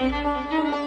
Música